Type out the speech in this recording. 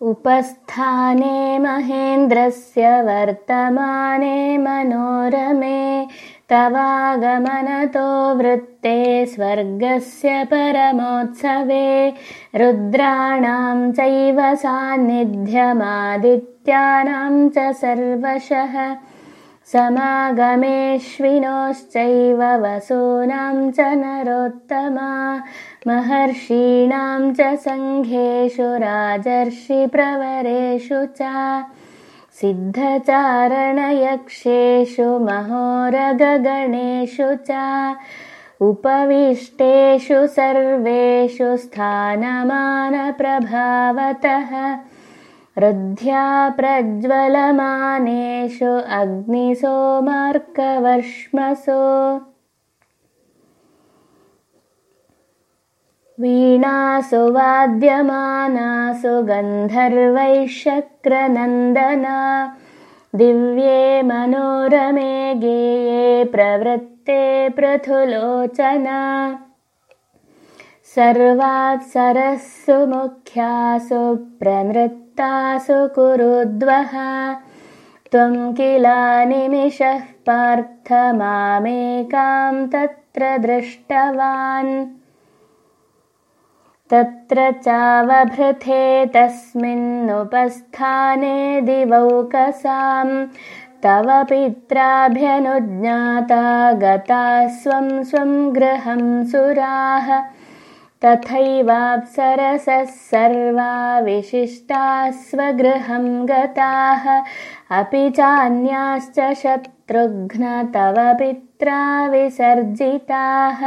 उपस्थाने महेन्द्रस्य वर्तमाने मनोरमे तवागमनतो वृत्ते स्वर्गस्य परमोत्सवे रुद्राणां चैव सान्निध्यमादित्यानां च सर्वशः समागमेष्विनोश्चैव वसूनां च नरोत्तमा। महर्षीणां च सङ्घेषु राजर्षिप्रवरेषु च। सिद्धचारणयक्षेषु महोरगगणेषु च। उपविष्टेषु सर्वेषु स्थानमानप्रभावतः रुद्ध्या प्रज्वलमानेषु अग्निसोमार्कवर्ष्मसु। वीणासु वाद्यमानासु गन्धर्वैशक्रनन्दना। दिव्ये मनोरमे गेये प्रवृत्ते पृथुलोचना सर्वात्सरस्सु मुख्यासु प्रनृत्तासु कुरुद्वः। त्वं किलानिमिषः पार्थ मामेकां तत्र दृष्टवान्। तत्र चावभृथे तस्मिन्नुपस्थाने दिवौकसां तव पित्राभ्यनुज्ञाता गता स्वं स्वं गृहं सुराः तथैवाप्सरसः सर्वा विशिष्टा स्वगृहं गताः। अपि चान्याश्च शत्रुघ्न तव पित्रा विसर्जिताः